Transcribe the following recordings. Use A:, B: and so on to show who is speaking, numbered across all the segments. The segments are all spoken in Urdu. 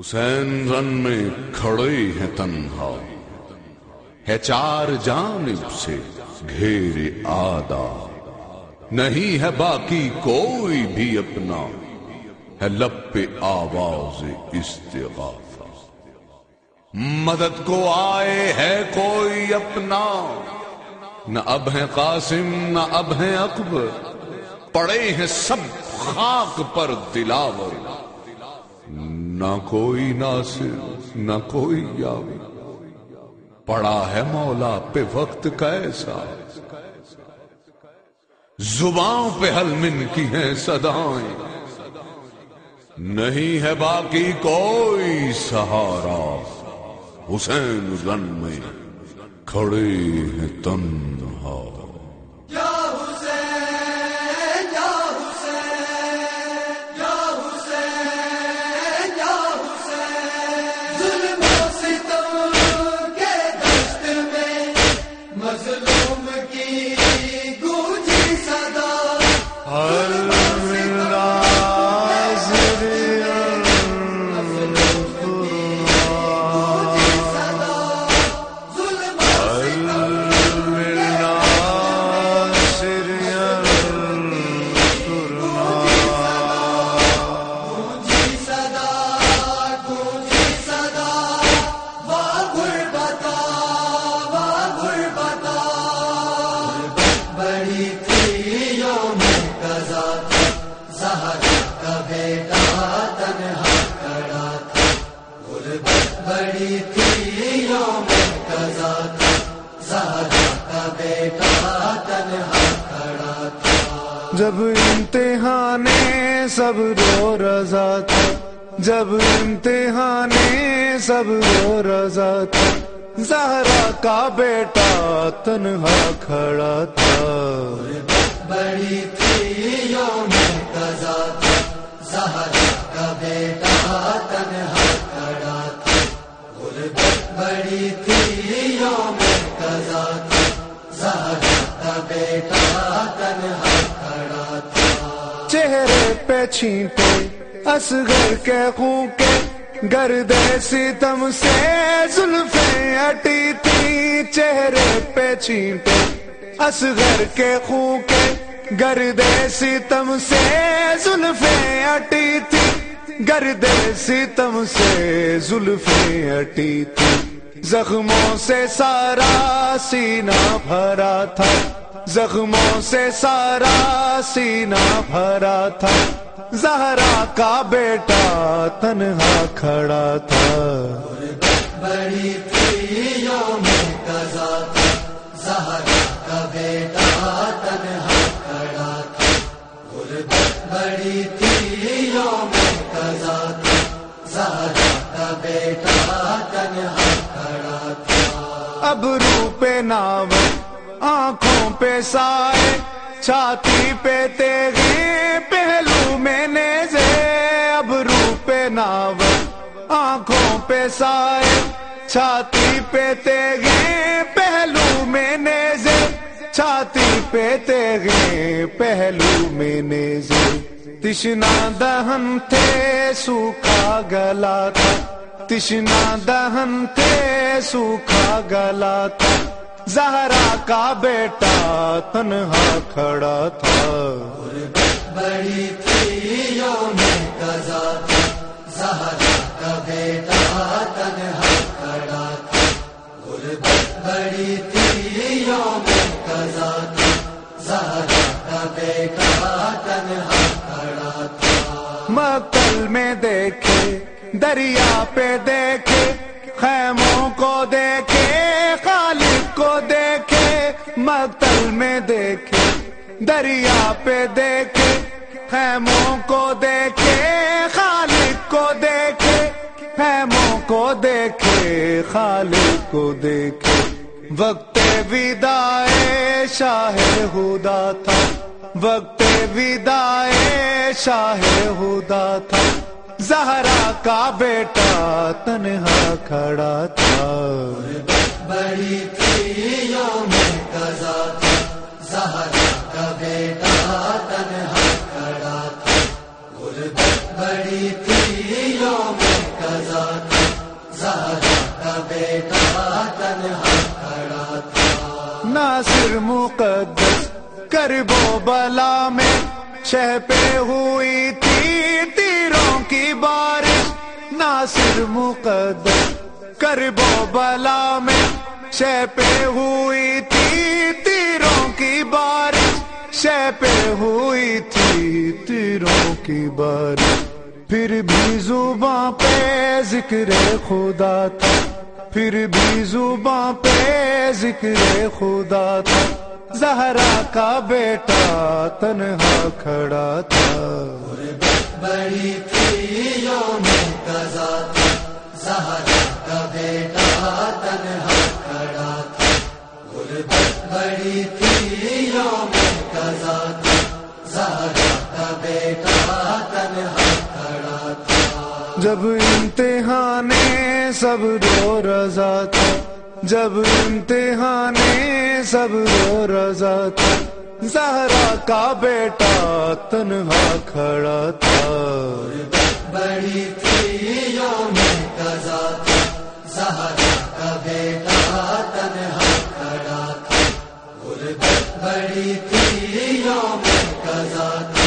A: حسین رن میں کھڑے ہیں تنہا۔ ہے چار جانب سے گھیرے آدھا۔ نہیں ہے باقی کوئی بھی اپنا۔ ہے لب پہ آواز استغاثہ۔ مدد کو آئے ہے کوئی اپنا۔ نہ اب ہے قاسم، نہ اب ہے اکبر۔ پڑے ہیں سب خاک پر دلاور۔ نہ کوئی ناصر، نہ کوئی یاوی۔ پڑا ہے مولا پہ وقت کیسا؟ زبان پہ حل من کی ہیں صدائیں۔ نہیں ہے باقی کوئی سہارا۔ حسین رن میں کھڑے ہیں تنہا۔
B: جب امتحان سب رو رضا تھا، جب امتحان سب رو رضا تھا، زہرا کا بیٹا تنہا کھڑا تھا۔
C: بڑی تھی غربت بڑی تھی یوم قضا تھا۔ زہر کا بیٹا، تنہا کھڑا تھا۔
B: چہرے پہ چھینٹے اصغر کے خون کے گرد ستم سے زلفیں اٹی تھی۔ چہرے پہ چھینٹے اصغر کے خون کے گرد ستم سے زلفیں اٹی تھی۔ گرد ستم سے زلفیں اٹی تھی۔ زخموں سے سارا سینہ بھرا تھا۔ زخموں سے سارا سینہ بھرا تھا۔ زہرا کا بیٹا تنہا کھڑا تھا۔
C: بڑی تھی یوم قضا تھا۔ کا بیٹا تنہا کھڑا تھا۔ غربت بڑی تھی یوم قضا تھا۔ کا بیٹا
B: ناو آنکھوں پہ سائے، چھاتی پہ تیغی، پہلو میں نیزے، اب روپے ناو آنکھوں پہ سائے، چھاتی پہ تیغی، پہلو میں نیزے، چھاتی پہ تیغی، پہلو میں نیزے۔ تشنا دہن تھے، سوکھا گلا تھا۔ تشنا دہن تھے، سوکھا گلا تھا۔ زہرا کا بیٹا تنہا کھڑا تھا۔
C: بڑی تھی یوم قضا تھا زہر کا بیٹا تنہا کھڑا تھا۔ غربت بڑی تھی یوم قضا تھا زہر کا بیٹا تنہا کھڑا تھا۔
B: مکل میں دیکھے دریا پہ دیکھے خیموں کو دیکھے۔ دریا پہ دیکھے، خیموں کو دیکھے، خالق کو دیکھے، خیموں کو دیکھے، خالق کو دیکھے۔ وقت ودائے شاہ ہدا تھا۔ وقت ودائے شاہ ہدا تھا۔ زہرا کا بیٹا تنہا کھڑا تھا۔
C: بڑی تنہا کھڑا تھا غربت بڑی تھی قضا تھا زہرا کا بیٹا تنہا کھڑا تھا ناصر
B: مقدس، کرب و بلا میں شہ پہ ہوئی تھی تیروں کی بارش۔ ناصر مقدس، کرب و بلا میں شہ پہ ہوئی تھی بارش شہ پہ ہوئی تھی تیروں کی بارش پھر بھی زباں پہ ذکر خدا تھا۔ پھر بھی زباں پہ ذکر خدا تھا۔ زہرا کا بیٹا تنہا کھڑا تھا۔
C: بڑی تھی یوم قضا تھا۔ زہرا کا بیٹا تنہا کھڑا تھا۔ غربت بڑی تھی یوم
B: جب امتحان سب رو رضا تھا، جب امتحان سب رو رضا تھا۔ زہرا کا بیٹا تنہا کھڑا تھا۔
C: بڑی تھی یوم قضا تھا۔ زہرا کا بیٹا تنہا کھڑا تھا۔ غربت بڑی تھی یوم قضا تھا۔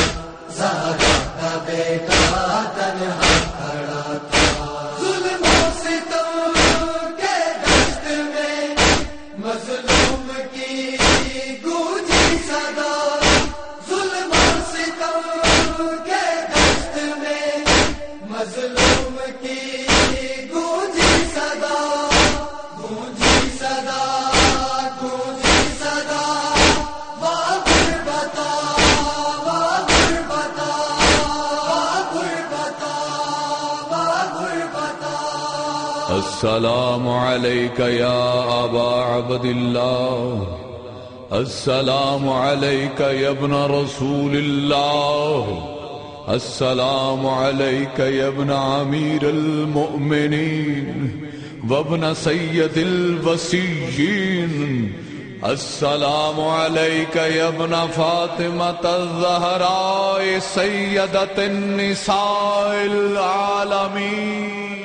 A: السلام عليك يا أبا عبد الله. السلام عليك يا ابن رسول الله. السلام عليك يا ابن أمير المؤمنين وابن سيد الوسيين. السلام عليك يا ابن فاطمة الزهراء، سيدة النساء العالمين.